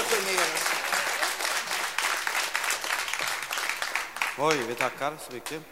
så funderar. Oj, vi tackar så mycket.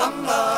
En,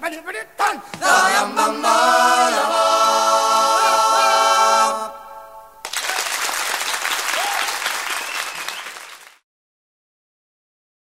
Bali, bali, bali, tan.